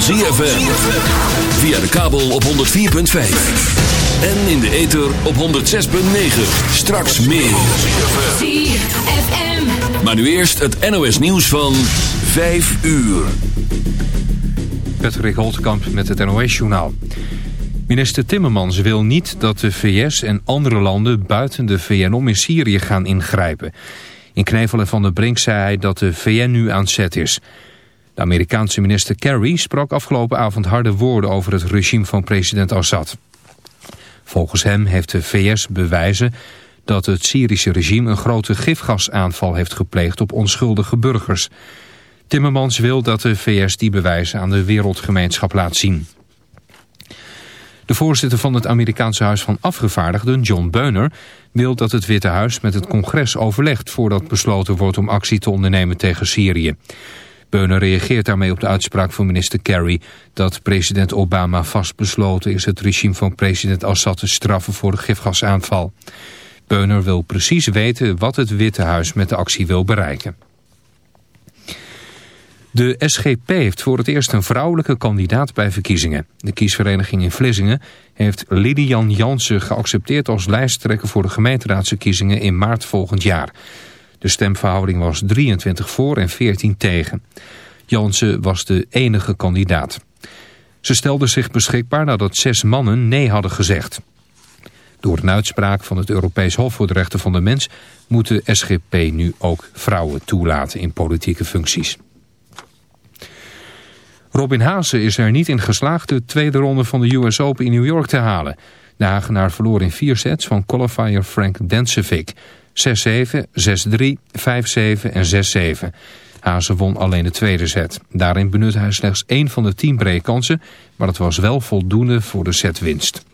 van ZFM. Via de kabel op 104.5. En in de ether op 106.9. Straks meer. ZFM. Maar nu eerst het NOS nieuws van 5 uur. Patrick Holtkamp met het NOS-journaal. Minister Timmermans wil niet dat de VS en andere landen buiten de VN om in Syrië gaan ingrijpen. In Knevel en Van der Brink zei hij dat de VN nu aan zet is. De Amerikaanse minister Kerry sprak afgelopen avond harde woorden over het regime van president Assad. Volgens hem heeft de VS bewijzen dat het Syrische regime een grote gifgasaanval heeft gepleegd op onschuldige burgers. Timmermans wil dat de VS die bewijzen aan de wereldgemeenschap laat zien. De voorzitter van het Amerikaanse Huis van Afgevaardigden, John Beuner, wil dat het Witte Huis met het congres overlegt voordat besloten wordt om actie te ondernemen tegen Syrië. Beuner reageert daarmee op de uitspraak van minister Kerry dat president Obama vastbesloten is het regime van president Assad te straffen voor de gifgasaanval. Beuner wil precies weten wat het Witte Huis met de actie wil bereiken. De SGP heeft voor het eerst een vrouwelijke kandidaat bij verkiezingen. De kiesvereniging in Vlissingen heeft Lidian Jansen geaccepteerd als lijsttrekker voor de gemeenteraadsverkiezingen in maart volgend jaar. De stemverhouding was 23 voor en 14 tegen. Jansen was de enige kandidaat. Ze stelde zich beschikbaar nadat zes mannen nee hadden gezegd. Door een uitspraak van het Europees Hof voor de Rechten van de Mens... moet de SGP nu ook vrouwen toelaten in politieke functies. Robin Haase is er niet in geslaagd de tweede ronde van de US Open in New York te halen. De Hagenaar verloor in vier sets van qualifier Frank Densevic. 6-7, 6-3, 5-7 en 6-7. Haase won alleen de tweede set. Daarin benutte hij slechts één van de tien breekkansen, maar het was wel voldoende voor de setwinst.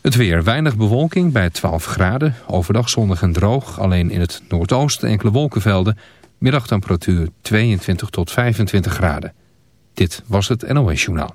Het weer, weinig bewolking bij 12 graden. Overdag zonnig en droog, alleen in het noordoosten enkele wolkenvelden. Middagtemperatuur 22 tot 25 graden. Dit was het NOS Journaal.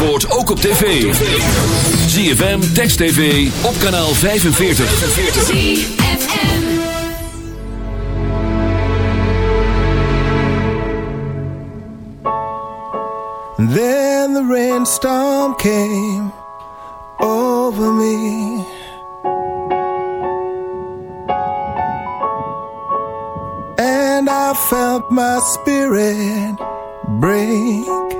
Zandvoort ook op tv. ZFM, Text TV, op kanaal 45. ZFM Then the rainstorm came over me And I felt my spirit break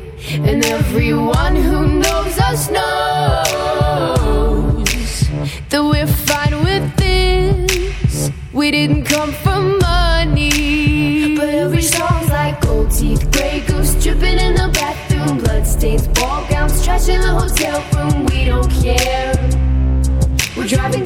And everyone who knows us knows that we're fine with this. We didn't come for money. But every song's like gold teeth, gray goose dripping in the bathroom, bloodstains, ball gowns, trash in the hotel room. We don't care. We're driving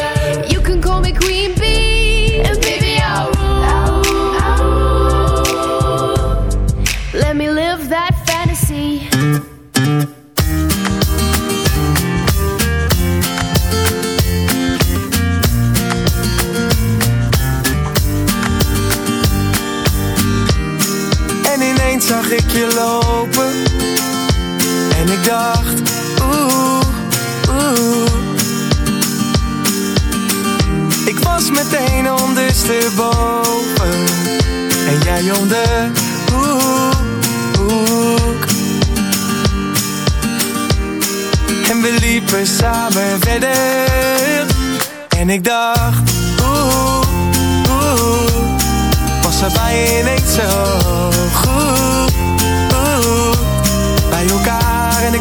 je lopen. En ik dacht Oeh, oeh. Ik was meteen ondersteboven. En jij hoek, hoek. En we liepen samen verder. En ik dacht Oeh, oeh. Was er bij ineens zo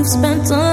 You've spent a